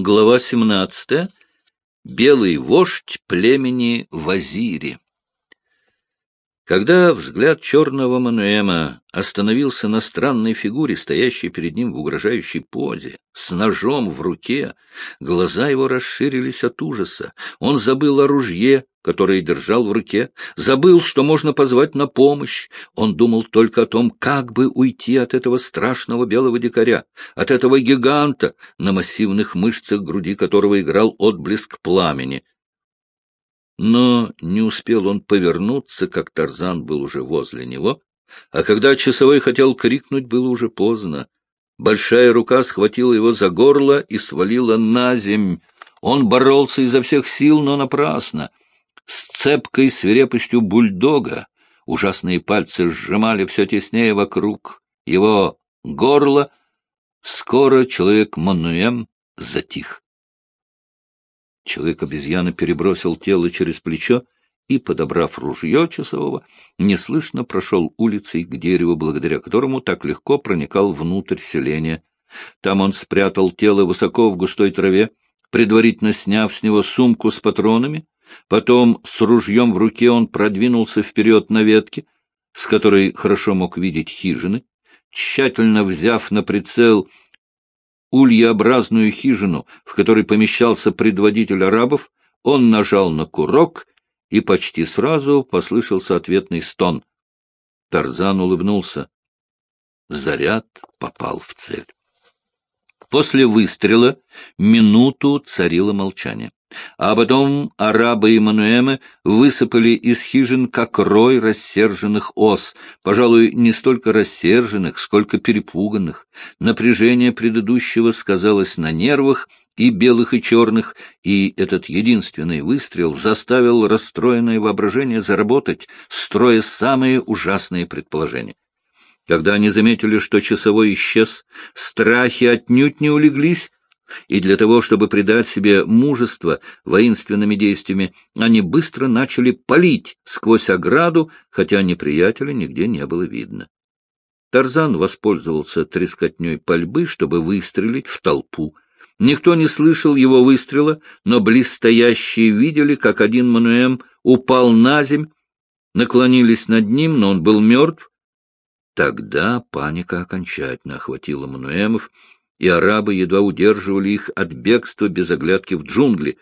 Глава 17. Белый вождь племени Вазири. Когда взгляд черного Мануэма остановился на странной фигуре, стоящей перед ним в угрожающей позе, с ножом в руке, глаза его расширились от ужаса. Он забыл о ружье, которое держал в руке, забыл, что можно позвать на помощь. Он думал только о том, как бы уйти от этого страшного белого дикаря, от этого гиганта, на массивных мышцах груди которого играл отблеск пламени. Но не успел он повернуться, как Тарзан был уже возле него, а когда часовой хотел крикнуть, было уже поздно. Большая рука схватила его за горло и свалила на земь. Он боролся изо всех сил, но напрасно. С цепкой свирепостью бульдога ужасные пальцы сжимали все теснее вокруг его горла. Скоро человек Мануэм затих. Человек-обезьяна перебросил тело через плечо и, подобрав ружье часового, неслышно прошел улицей к дереву, благодаря которому так легко проникал внутрь селения. Там он спрятал тело высоко в густой траве, предварительно сняв с него сумку с патронами. Потом с ружьем в руке он продвинулся вперед на ветке, с которой хорошо мог видеть хижины. Тщательно взяв на прицел ульеобразную хижину, в которой помещался предводитель арабов, он нажал на курок, и почти сразу послышался ответный стон. Тарзан улыбнулся. Заряд попал в цель. После выстрела минуту царило молчание. А потом арабы и мануэмы высыпали из хижин, как рой рассерженных ос, пожалуй, не столько рассерженных, сколько перепуганных. Напряжение предыдущего сказалось на нервах и белых, и черных, и этот единственный выстрел заставил расстроенное воображение заработать, строя самые ужасные предположения. Когда они заметили, что часовой исчез, страхи отнюдь не улеглись, и для того, чтобы придать себе мужество воинственными действиями, они быстро начали палить сквозь ограду, хотя неприятеля нигде не было видно. Тарзан воспользовался трескотней пальбы, чтобы выстрелить в толпу. Никто не слышал его выстрела, но близстоящие видели, как один Мануэм упал на земь, наклонились над ним, но он был мертв. Тогда паника окончательно охватила Мануэмов, и арабы едва удерживали их от бегства без оглядки в джунгли.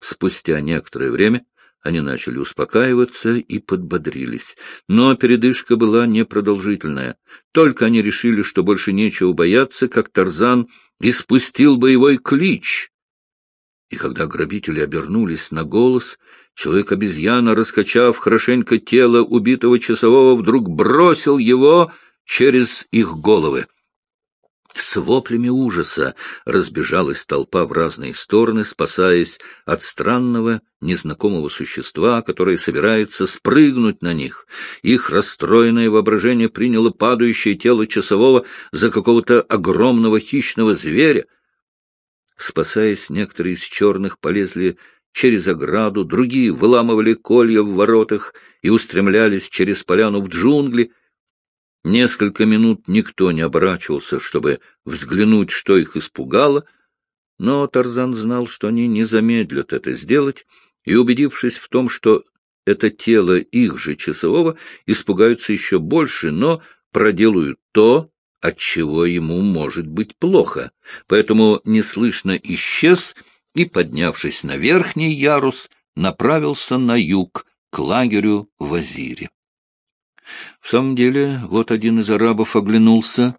Спустя некоторое время они начали успокаиваться и подбодрились. Но передышка была непродолжительная. Только они решили, что больше нечего бояться, как Тарзан испустил боевой клич. И когда грабители обернулись на голос, человек-обезьяна, раскачав хорошенько тело убитого часового, вдруг бросил его через их головы. С воплями ужаса разбежалась толпа в разные стороны, спасаясь от странного, незнакомого существа, которое собирается спрыгнуть на них. Их расстроенное воображение приняло падающее тело часового за какого-то огромного хищного зверя. Спасаясь, некоторые из черных полезли через ограду, другие выламывали колья в воротах и устремлялись через поляну в джунгли — Несколько минут никто не оборачивался, чтобы взглянуть, что их испугало, но Тарзан знал, что они не замедлят это сделать, и, убедившись в том, что это тело их же часового, испугаются еще больше, но проделают то, от чего ему может быть плохо. Поэтому неслышно исчез и, поднявшись на верхний ярус, направился на юг, к лагерю в Азире. В самом деле, вот один из арабов оглянулся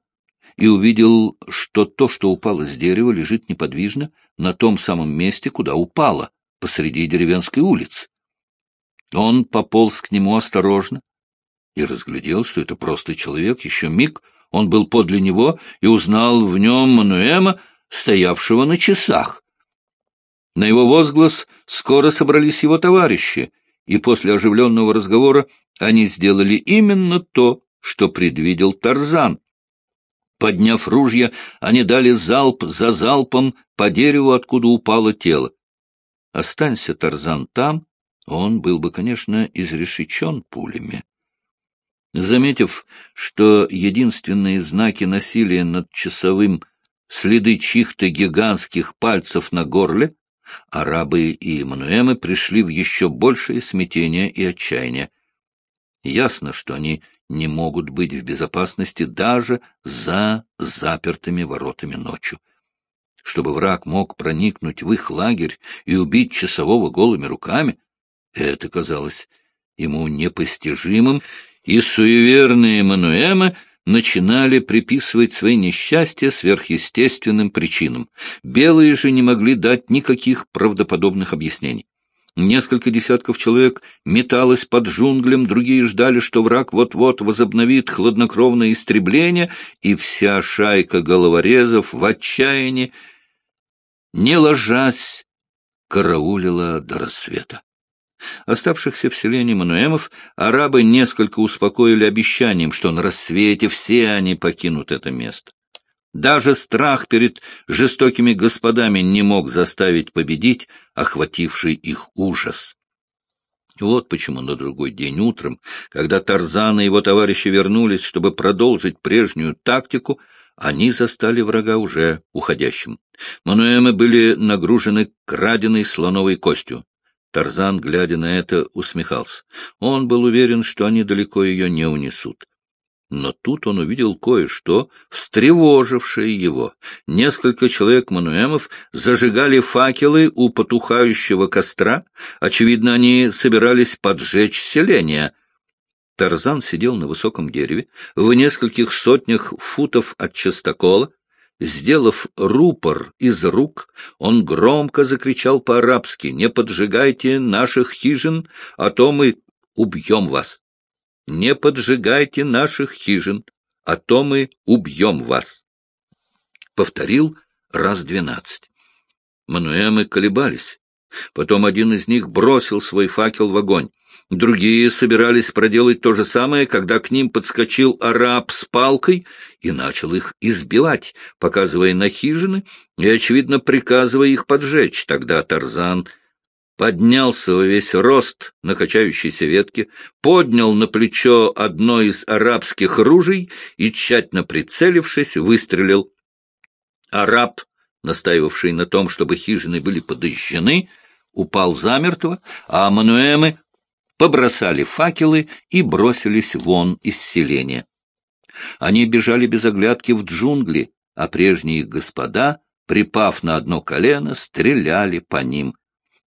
и увидел, что то, что упало с дерева, лежит неподвижно на том самом месте, куда упало, посреди деревенской улицы. Он пополз к нему осторожно и разглядел, что это просто человек. Еще миг он был подле него и узнал в нем Мануэма, стоявшего на часах. На его возглас скоро собрались его товарищи, и после оживленного разговора они сделали именно то, что предвидел Тарзан. Подняв ружья, они дали залп за залпом по дереву, откуда упало тело. Останься Тарзан там, он был бы, конечно, изрешечен пулями. Заметив, что единственные знаки насилия над часовым следы чьих-то гигантских пальцев на горле, арабы и мануэмы пришли в еще большее смятение и отчаяние. Ясно, что они не могут быть в безопасности даже за запертыми воротами ночью. Чтобы враг мог проникнуть в их лагерь и убить часового голыми руками, это казалось ему непостижимым, и суеверные Мануэмы начинали приписывать свои несчастья сверхъестественным причинам. Белые же не могли дать никаких правдоподобных объяснений. Несколько десятков человек металось под джунглем, другие ждали, что враг вот-вот возобновит хладнокровное истребление, и вся шайка головорезов в отчаянии, не ложась, караулила до рассвета. Оставшихся в селении Мануэмов арабы несколько успокоили обещанием, что на рассвете все они покинут это место. Даже страх перед жестокими господами не мог заставить победить охвативший их ужас. Вот почему на другой день утром, когда Тарзан и его товарищи вернулись, чтобы продолжить прежнюю тактику, они застали врага уже уходящим. Мануэмы были нагружены краденой слоновой костью. Тарзан, глядя на это, усмехался. Он был уверен, что они далеко ее не унесут. Но тут он увидел кое-что, встревожившее его. Несколько человек мануэмов зажигали факелы у потухающего костра. Очевидно, они собирались поджечь селение. Тарзан сидел на высоком дереве, в нескольких сотнях футов от частокола. Сделав рупор из рук, он громко закричал по-арабски «Не поджигайте наших хижин, а то мы убьем вас!» Не поджигайте наших хижин, а то мы убьем вас. Повторил раз двенадцать. Мануэмы колебались. Потом один из них бросил свой факел в огонь. Другие собирались проделать то же самое, когда к ним подскочил араб с палкой и начал их избивать, показывая на хижины и, очевидно, приказывая их поджечь. Тогда Тарзан поднялся во весь рост на качающейся ветке, поднял на плечо одно из арабских ружей и, тщательно прицелившись, выстрелил. Араб, настаивавший на том, чтобы хижины были подожжены, упал замертво, а мануэмы побросали факелы и бросились вон из селения. Они бежали без оглядки в джунгли, а прежние господа, припав на одно колено, стреляли по ним.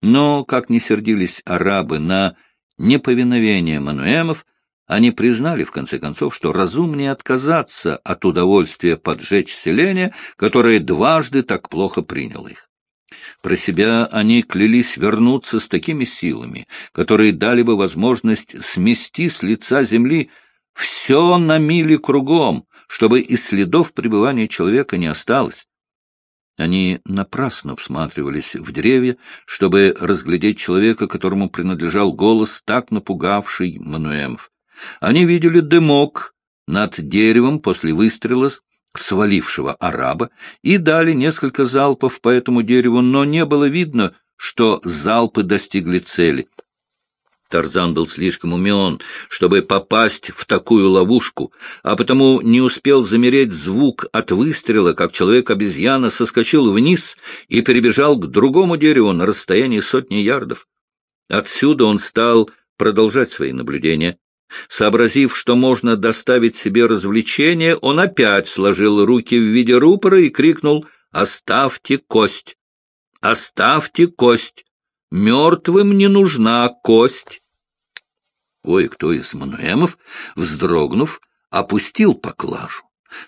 Но, как не сердились арабы на неповиновение мануэмов, они признали, в конце концов, что разумнее отказаться от удовольствия поджечь селение, которое дважды так плохо приняло их. Про себя они клялись вернуться с такими силами, которые дали бы возможность смести с лица земли все на мили кругом, чтобы и следов пребывания человека не осталось. Они напрасно всматривались в деревья, чтобы разглядеть человека, которому принадлежал голос, так напугавший Мануэмов. Они видели дымок над деревом после выстрела свалившего араба и дали несколько залпов по этому дереву, но не было видно, что залпы достигли цели. Тарзан был слишком умен, чтобы попасть в такую ловушку, а потому не успел замереть звук от выстрела, как человек-обезьяна соскочил вниз и перебежал к другому дереву на расстоянии сотни ярдов. Отсюда он стал продолжать свои наблюдения. Сообразив, что можно доставить себе развлечение, он опять сложил руки в виде рупора и крикнул «Оставьте кость! Оставьте кость! Мертвым не нужна кость!» Кое-кто из мануэмов, вздрогнув, опустил поклажу.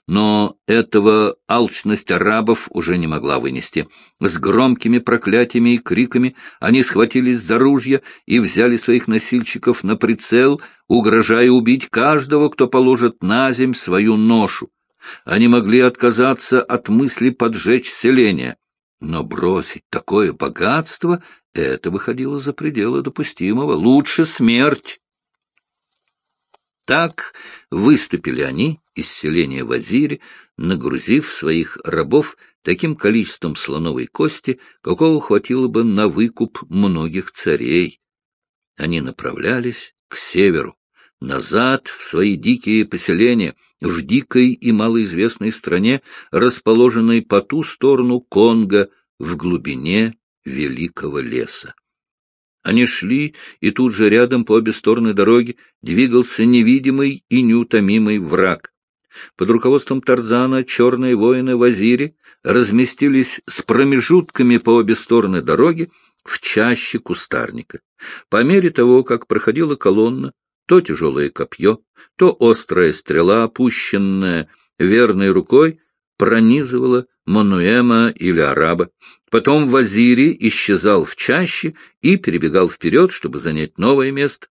Но этого алчность арабов уже не могла вынести. С громкими проклятиями и криками они схватились за ружья и взяли своих носильщиков на прицел, угрожая убить каждого, кто положит на земь свою ношу. Они могли отказаться от мысли поджечь селение. Но бросить такое богатство — это выходило за пределы допустимого. Лучше смерть. Так выступили они из селения Вазири, нагрузив своих рабов таким количеством слоновой кости, какого хватило бы на выкуп многих царей. Они направлялись к северу, назад в свои дикие поселения, в дикой и малоизвестной стране, расположенной по ту сторону Конго, в глубине великого леса. Они шли, и тут же рядом по обе стороны дороги двигался невидимый и неутомимый враг. Под руководством Тарзана черные воины Вазири разместились с промежутками по обе стороны дороги в чаще кустарника. По мере того, как проходила колонна, то тяжелое копье, то острая стрела, опущенная верной рукой, пронизывала Мануэма или араба. Потом Вазири исчезал в чаще и перебегал вперед, чтобы занять новое место.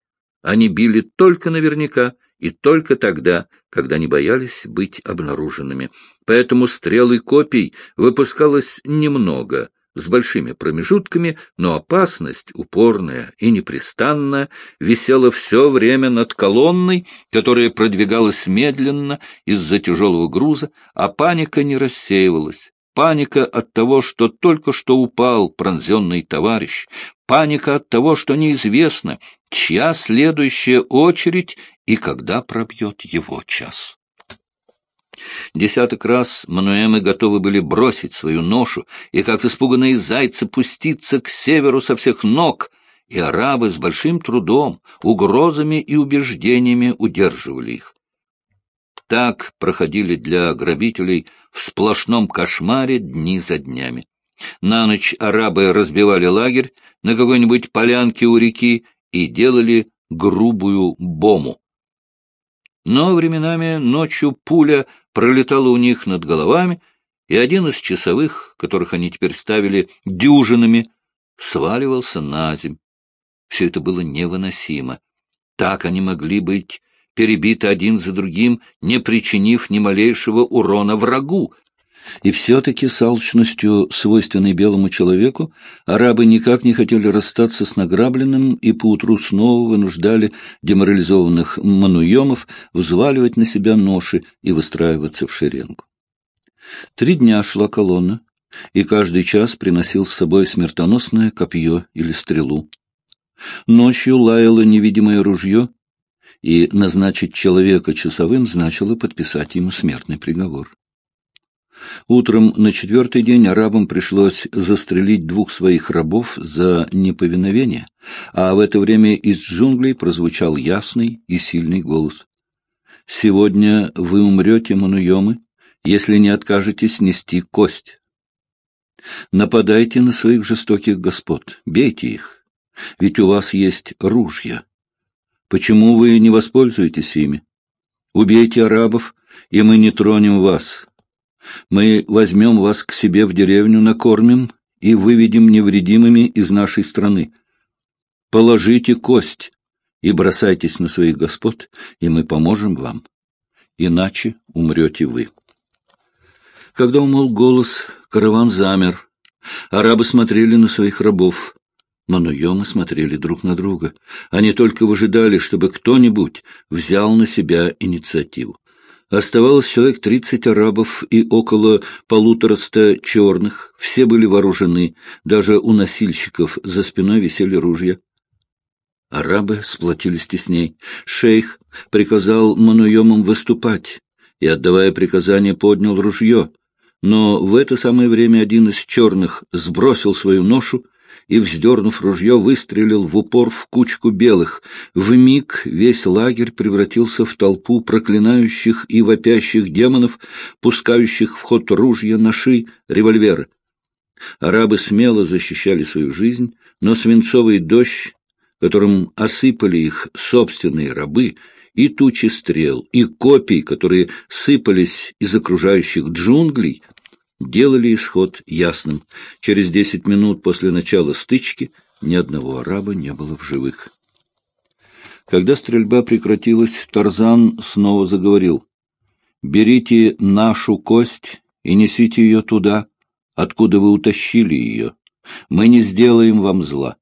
Они били только наверняка и только тогда, когда не боялись быть обнаруженными. Поэтому стрелы копий выпускалось немного — с большими промежутками, но опасность, упорная и непрестанная, висела все время над колонной, которая продвигалась медленно из-за тяжелого груза, а паника не рассеивалась. Паника от того, что только что упал пронзенный товарищ, паника от того, что неизвестно, чья следующая очередь и когда пробьет его час. Десяток раз Мануэмы готовы были бросить свою ношу и, как испуганные зайцы, пуститься к северу со всех ног, и арабы с большим трудом, угрозами и убеждениями удерживали их. Так проходили для грабителей в сплошном кошмаре дни за днями. На ночь арабы разбивали лагерь на какой-нибудь полянке у реки и делали грубую бому. Но временами ночью пуля пролетала у них над головами, и один из часовых, которых они теперь ставили дюжинами, сваливался на земь. Все это было невыносимо. Так они могли быть перебиты один за другим, не причинив ни малейшего урона врагу, и все-таки с алчностью, свойственной белому человеку, арабы никак не хотели расстаться с награбленным и поутру снова вынуждали деморализованных мануемов взваливать на себя ноши и выстраиваться в шеренгу. Три дня шла колонна, и каждый час приносил с собой смертоносное копье или стрелу. Ночью лаяло невидимое ружье, и назначить человека часовым значило подписать ему смертный приговор. Утром на четвертый день арабам пришлось застрелить двух своих рабов за неповиновение, а в это время из джунглей прозвучал ясный и сильный голос. «Сегодня вы умрете, мануемы, если не откажетесь нести кость. Нападайте на своих жестоких господ, бейте их, ведь у вас есть ружья. Почему вы не воспользуетесь ими? Убейте арабов, и мы не тронем вас, мы возьмем вас к себе в деревню, накормим и выведем невредимыми из нашей страны. Положите кость и бросайтесь на своих господ, и мы поможем вам. Иначе умрете вы. Когда умолк голос, караван замер. Арабы смотрели на своих рабов. Мануемы смотрели друг на друга. Они только выжидали, чтобы кто-нибудь взял на себя инициативу. Оставалось человек тридцать арабов и около полутораста черных. Все были вооружены, даже у носильщиков за спиной висели ружья. Арабы сплотились тесней. Шейх приказал мануемам выступать и, отдавая приказание, поднял ружье. Но в это самое время один из черных сбросил свою ношу и, вздернув ружье, выстрелил в упор в кучку белых. В миг весь лагерь превратился в толпу проклинающих и вопящих демонов, пускающих в ход ружья, ноши, револьверы. Арабы смело защищали свою жизнь, но свинцовый дождь, которым осыпали их собственные рабы, и тучи стрел, и копий, которые сыпались из окружающих джунглей, делали исход ясным. Через десять минут после начала стычки ни одного араба не было в живых. Когда стрельба прекратилась, Тарзан снова заговорил. «Берите нашу кость и несите ее туда, откуда вы утащили ее. Мы не сделаем вам зла».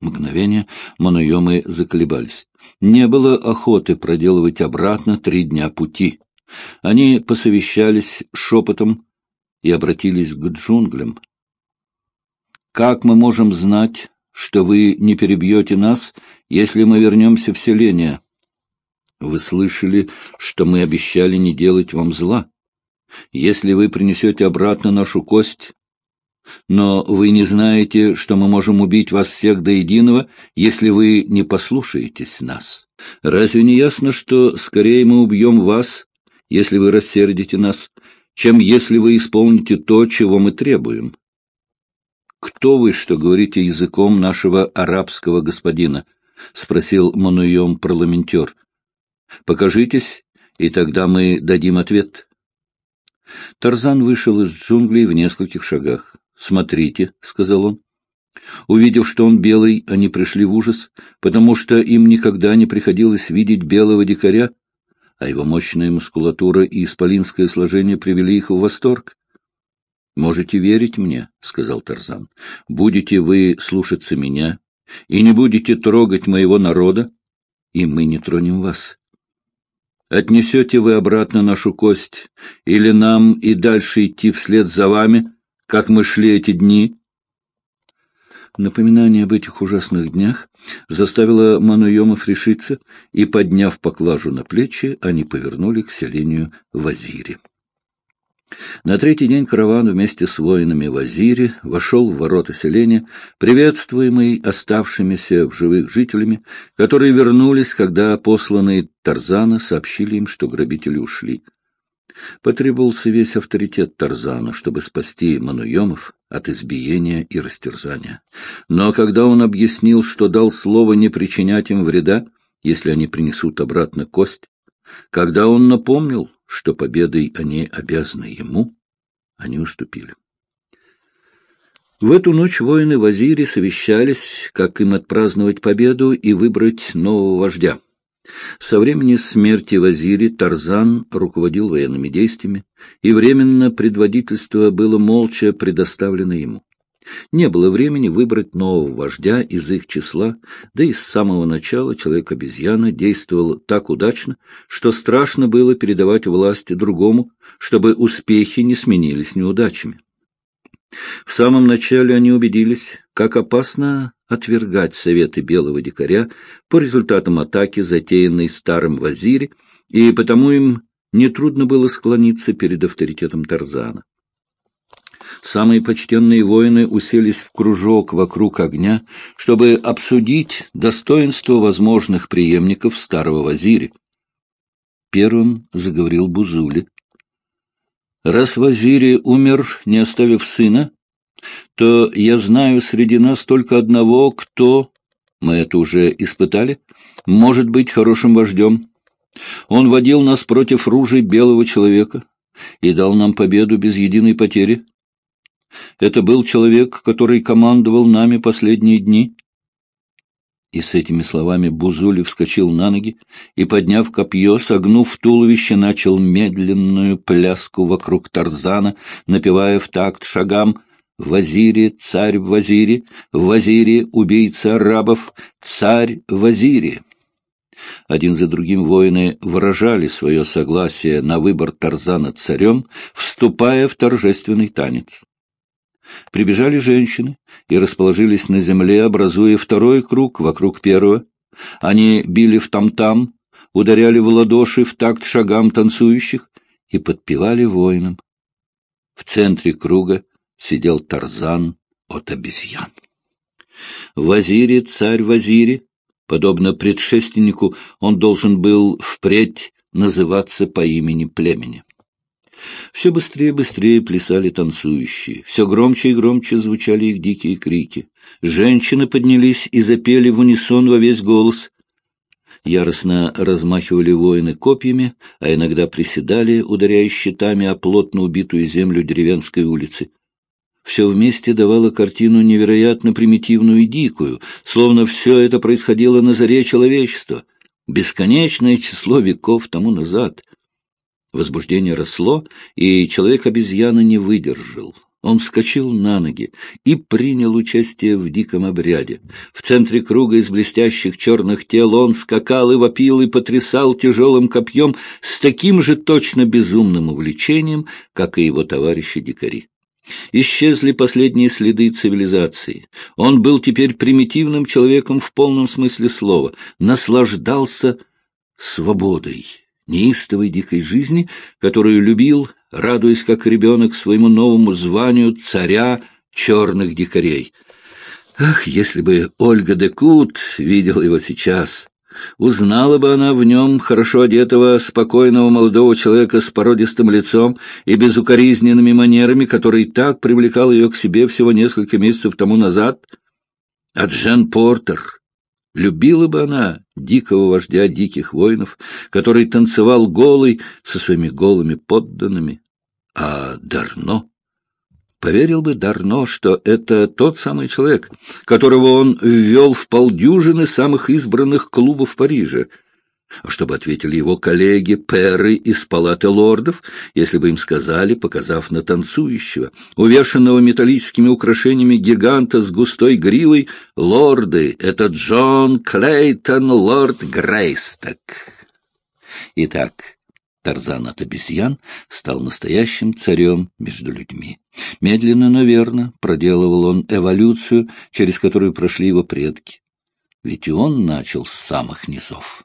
Мгновение мануемы заколебались. Не было охоты проделывать обратно три дня пути. Они посовещались шепотом и обратились к джунглям. «Как мы можем знать, что вы не перебьете нас, если мы вернемся в селение. Вы слышали, что мы обещали не делать вам зла. Если вы принесете обратно нашу кость, но вы не знаете, что мы можем убить вас всех до единого, если вы не послушаетесь нас. Разве не ясно, что скорее мы убьем вас, если вы рассердите нас, чем если вы исполните то, чего мы требуем? Кто вы, что говорите языком нашего арабского господина? — спросил Мануем парламентер. — Покажитесь, и тогда мы дадим ответ. Тарзан вышел из джунглей в нескольких шагах. — Смотрите, — сказал он. Увидев, что он белый, они пришли в ужас, потому что им никогда не приходилось видеть белого дикаря, а его мощная мускулатура и исполинское сложение привели их в восторг. «Можете верить мне», — сказал Тарзан. «Будете вы слушаться меня и не будете трогать моего народа, и мы не тронем вас. Отнесете вы обратно нашу кость, или нам и дальше идти вслед за вами, как мы шли эти дни?» Напоминание об этих ужасных днях заставило Мануемов решиться, и, подняв поклажу на плечи, они повернули к селению Вазири. На третий день караван вместе с воинами Вазири вошел в ворота селения, приветствуемый оставшимися в живых жителями, которые вернулись, когда посланные Тарзана сообщили им, что грабители ушли. Потребовался весь авторитет Тарзана, чтобы спасти Мануемов от избиения и растерзания. Но когда он объяснил, что дал слово не причинять им вреда, если они принесут обратно кость, когда он напомнил, что победой они обязаны ему, они уступили. В эту ночь воины Вазири совещались, как им отпраздновать победу и выбрать нового вождя. Со времени смерти Вазири Тарзан руководил военными действиями, и временно предводительство было молча предоставлено ему. Не было времени выбрать нового вождя из их числа, да и с самого начала человек-обезьяна действовал так удачно, что страшно было передавать власть другому, чтобы успехи не сменились неудачами. В самом начале они убедились, как опасно отвергать советы белого дикаря по результатам атаки, затеянной старым вазире, и потому им нетрудно было склониться перед авторитетом Тарзана. Самые почтенные воины уселись в кружок вокруг огня, чтобы обсудить достоинство возможных преемников старого вазири. Первым заговорил Бузули. «Раз вазири умер, не оставив сына, то я знаю среди нас только одного, кто, мы это уже испытали, может быть хорошим вождем. Он водил нас против ружей белого человека и дал нам победу без единой потери. Это был человек, который командовал нами последние дни. И с этими словами Бузули вскочил на ноги и, подняв копье, согнув туловище, начал медленную пляску вокруг Тарзана, напевая в такт шагам «Вазири, царь в вазире, вазире убийца арабов, царь вазире». Один за другим воины выражали свое согласие на выбор Тарзана царем, вступая в торжественный танец. Прибежали женщины и расположились на земле, образуя второй круг вокруг первого. Они били в там-там, ударяли в ладоши в такт шагам танцующих и подпевали воинам. В центре круга сидел Тарзан от обезьян. Вазири, царь Вазири, подобно предшественнику, он должен был впредь называться по имени племени. Все быстрее и быстрее плясали танцующие, все громче и громче звучали их дикие крики. Женщины поднялись и запели в унисон во весь голос. Яростно размахивали воины копьями, а иногда приседали, ударяя щитами о плотно убитую землю деревенской улицы. Все вместе давало картину невероятно примитивную и дикую, словно все это происходило на заре человечества, бесконечное число веков тому назад — Возбуждение росло, и человек-обезьяна не выдержал. Он вскочил на ноги и принял участие в диком обряде. В центре круга из блестящих черных тел он скакал и вопил и потрясал тяжелым копьем с таким же точно безумным увлечением, как и его товарищи-дикари. Исчезли последние следы цивилизации. Он был теперь примитивным человеком в полном смысле слова, наслаждался свободой, неистовой дикой жизни, которую любил, радуясь как ребенок своему новому званию царя черных дикарей. Ах, если бы Ольга де Кут видела его сейчас! Узнала бы она в нем хорошо одетого, спокойного молодого человека с породистым лицом и безукоризненными манерами, который так привлекал ее к себе всего несколько месяцев тому назад. А Джен Портер любила бы она дикого вождя диких воинов, который танцевал голый со своими голыми подданными. А Дарно Поверил бы Дарно, что это тот самый человек, которого он ввел в полдюжины самых избранных клубов Парижа. А чтобы ответили его коллеги, перы из палаты лордов, если бы им сказали, показав на танцующего, увешанного металлическими украшениями гиганта с густой гривой, лорды — это Джон Клейтон, лорд Грейсток. Итак, Тарзан от обезьян стал настоящим царем между людьми. Медленно, но верно проделывал он эволюцию, через которую прошли его предки. Ведь и он начал с самых низов.